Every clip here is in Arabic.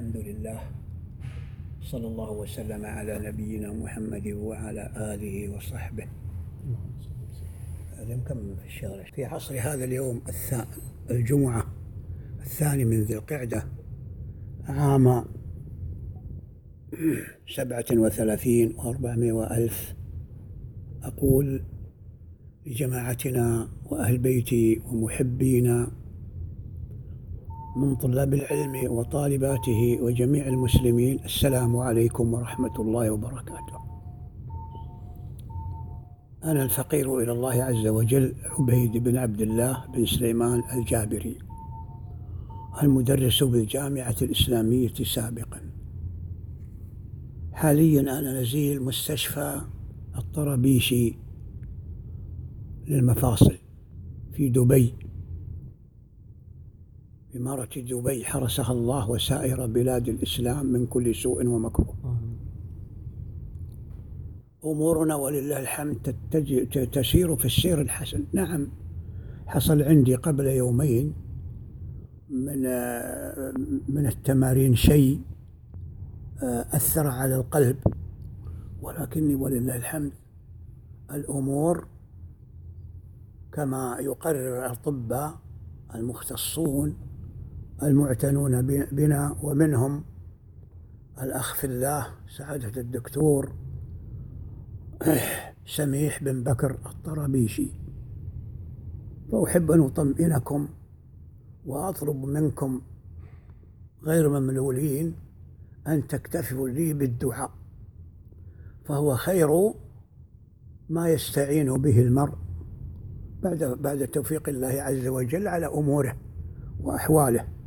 الحمد لله. صلى الله وسلم على نبينا محمد وعلى آله وصحبه. هذا كم في الشهر في عصر هذا اليوم الثاني الجمعة الثاني من ذي القعدة عام سبعة وثلاثين وأربعمائة وألف. أقول لجماعتنا وأهل بيتي ومحبينا من طلاب العلم وطالباته وجميع المسلمين السلام عليكم ورحمة الله وبركاته. أنا الفقير إلى الله عز وجل عبيد بن عبد الله بن سليمان الجابري المدرس بالجامعة الإسلامية سابقا. حاليا أنا نزيل مستشفى الطرابيشي للمفاصل في دبي. إمارة دبي حرسها الله وسائر بلاد الإسلام من كل سوء ومكروه. أمورنا ولله الحمد تسير في السير الحسن. نعم حصل عندي قبل يومين من من التمارين شيء أثر على القلب ولكني ولله الحمد الأمور كما يقرر الأطباء المختصون المعتنون بنا ومنهم الأخ في الله سعادة الدكتور سميح بن بكر الطرابيشي. فأحب أن أطمئنكم وأطلب منكم غير مملولين أن تكتفوا لي بالدعاء فهو خير ما يستعين به المرء بعد بعد توفيق الله عز وجل على أموره وأحواله.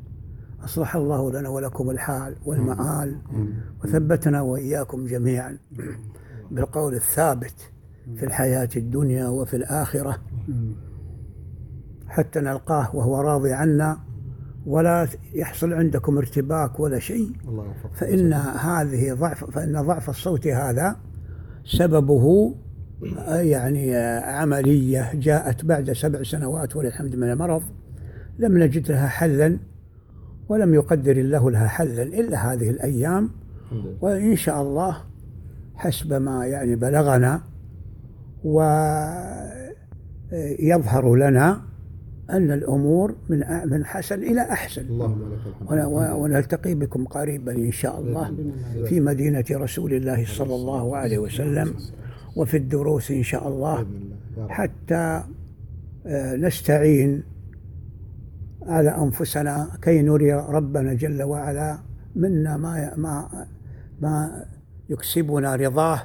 أصلح الله لنا ولكم الحال والمآل وثبتنا وإياكم جميعا بالقول الثابت في الحياة الدنيا وفي الآخرة. حتى نلقاه وهو راضي عنا ولا يحصل عندكم ارتباك ولا شيء. فإن هذه ضعف فإن ضعف الصوت هذا سببه يعني عملية جاءت بعد سبع سنوات وللحمد من المرض. لم نجد لها حلا ولم يقدر الله لها حلا إلا هذه الأيام. وإن شاء الله حسب ما يعني بلغنا ويظهر لنا أن الأمور من من حسن إلى أحسن. اللهم لك الحمد. ونلتقي بكم قريبا إن شاء الله في مدينة رسول الله صلى الله عليه وسلم وفي الدروس إن شاء الله حتى آه، نستعين على أنفسنا كي نري ربنا جل وعلا منا ما ما ما يكسبنا رضاه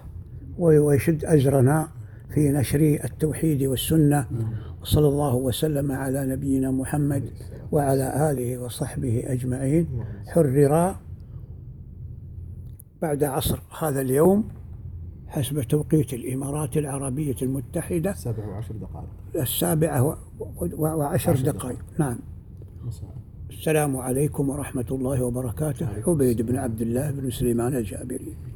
ويشد أجرنا في نشر التوحيد والسنة. وصلى الله وسلم على نبينا محمد وعلى آله وصحبه أجمعين. حرر بعد عصر هذا اليوم حسب توقيت الإمارات العربية المتحدة السابعة وعشر دقائق. السابعة وعشر دقائق. نعم. السلام عليكم ورحمة الله وبركاته. عبيد بن عبد الله بن سليمان الجابري.